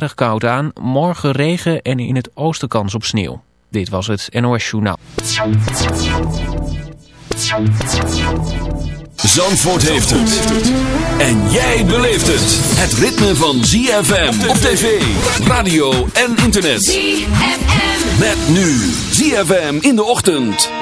erg koud aan. Morgen regen en in het oosten kans op sneeuw. Dit was het NOS Journaal. Zandvoort heeft het. En jij beleeft het. Het ritme van ZFM op tv, radio en internet. ZFM. Met nu ZFM in de ochtend.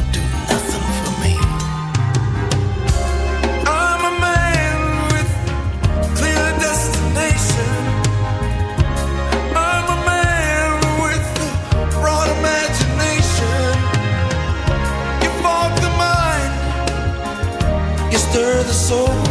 Oh.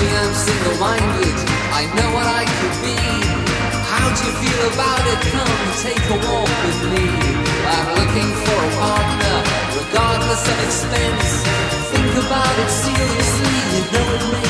See, I'm single-minded. I know what I could be. How do you feel about it? Come take a walk with me. I'm looking for a partner, regardless of expense. Think about it seriously. You know it means.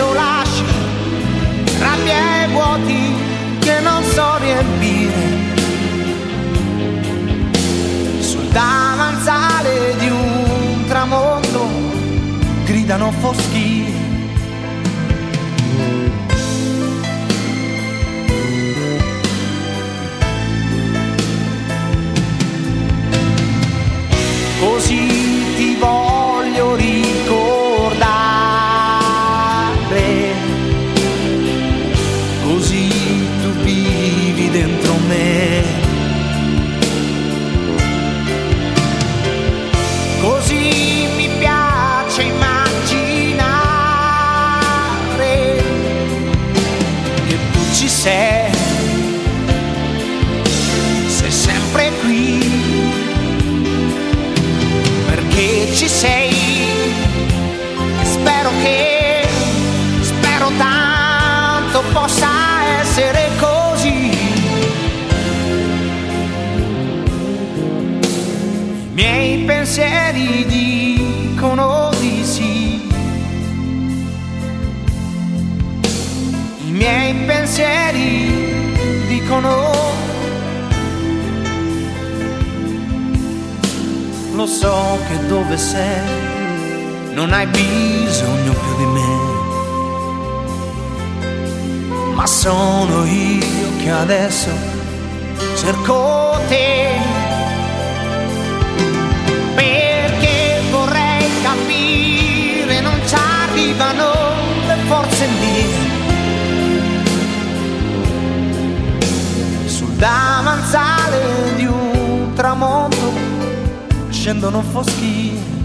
stesso lascia rabbia e vuoti che non so riempire. Sul davanzale di un tramonto gridano foschi Così percote. Perché vorrei capire, non ci arrivano le forze lì Sul davanzale di un tramonto scendono foschi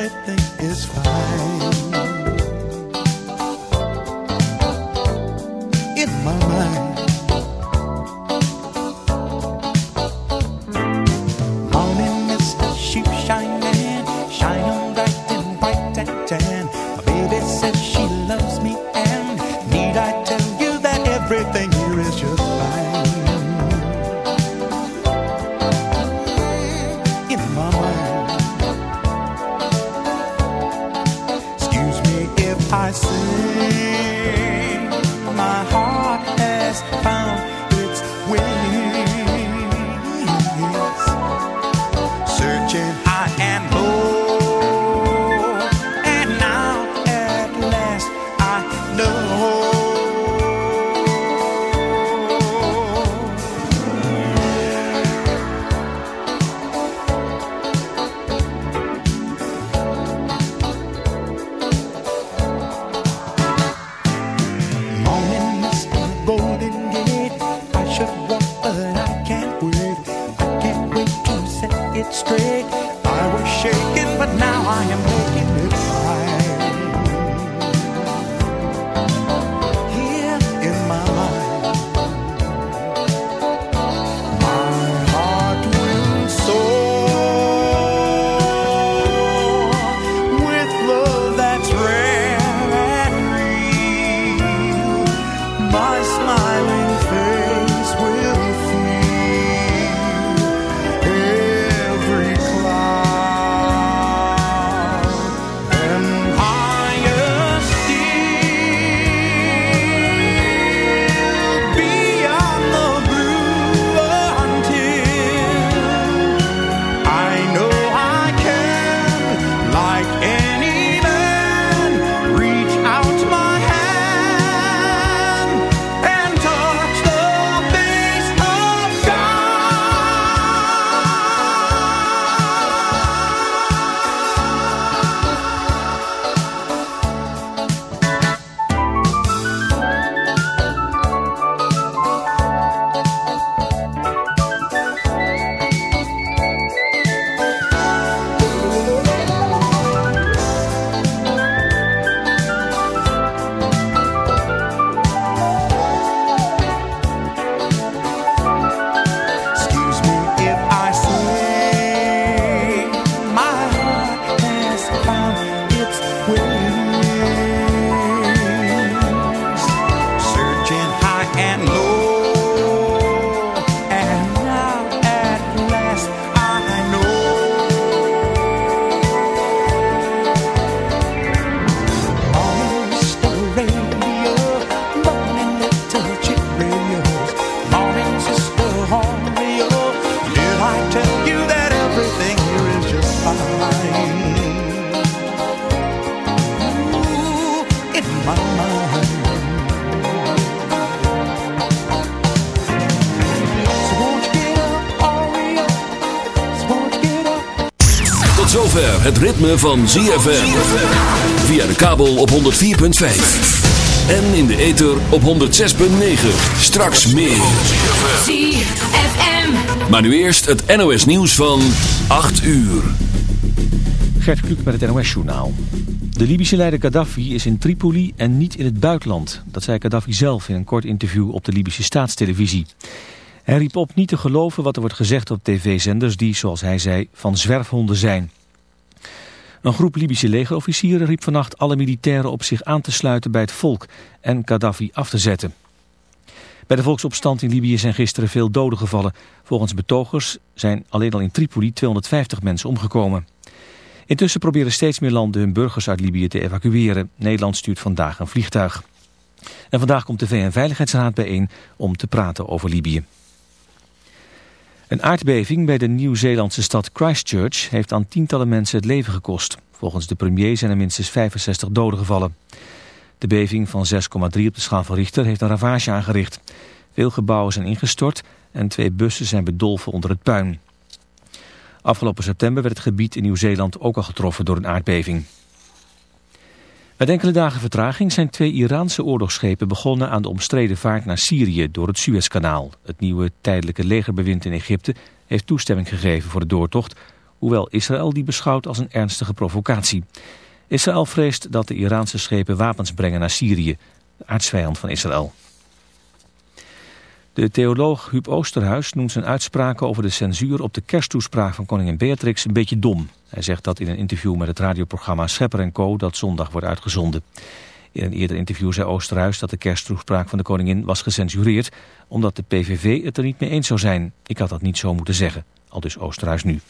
everything. Ritme van ZFM. Via de kabel op 104.5. En in de ether op 106.9. Straks meer. ZFM. Maar nu eerst het NOS nieuws van 8 uur. Gert Kluk met het NOS-journaal. De Libische leider Gaddafi is in Tripoli en niet in het buitenland. Dat zei Gaddafi zelf in een kort interview op de Libische staatstelevisie. Hij riep op niet te geloven wat er wordt gezegd op tv-zenders die, zoals hij zei, van zwerfhonden zijn. Een groep Libische legerofficieren riep vannacht alle militairen op zich aan te sluiten bij het volk en Gaddafi af te zetten. Bij de volksopstand in Libië zijn gisteren veel doden gevallen. Volgens betogers zijn alleen al in Tripoli 250 mensen omgekomen. Intussen proberen steeds meer landen hun burgers uit Libië te evacueren. Nederland stuurt vandaag een vliegtuig. En vandaag komt de VN-veiligheidsraad bijeen om te praten over Libië. Een aardbeving bij de Nieuw-Zeelandse stad Christchurch heeft aan tientallen mensen het leven gekost. Volgens de premier zijn er minstens 65 doden gevallen. De beving van 6,3 op de schaal van Richter heeft een ravage aangericht. Veel gebouwen zijn ingestort en twee bussen zijn bedolven onder het puin. Afgelopen september werd het gebied in Nieuw-Zeeland ook al getroffen door een aardbeving. Met enkele dagen vertraging zijn twee Iraanse oorlogsschepen begonnen aan de omstreden vaart naar Syrië door het Suezkanaal. Het nieuwe tijdelijke legerbewind in Egypte heeft toestemming gegeven voor de doortocht, hoewel Israël die beschouwt als een ernstige provocatie. Israël vreest dat de Iraanse schepen wapens brengen naar Syrië, de aardsvijand van Israël. De theoloog Huub Oosterhuis noemt zijn uitspraken over de censuur op de kersttoespraak van koningin Beatrix een beetje dom. Hij zegt dat in een interview met het radioprogramma Schepper Co. dat zondag wordt uitgezonden. In een eerder interview zei Oosterhuis dat de kersttoespraak van de koningin was gecensureerd, omdat de PVV het er niet mee eens zou zijn. Ik had dat niet zo moeten zeggen, al dus Oosterhuis nu.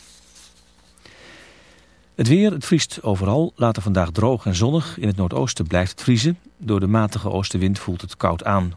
Het weer, het vriest overal, later vandaag droog en zonnig. In het noordoosten blijft het vriezen. Door de matige oostenwind voelt het koud aan.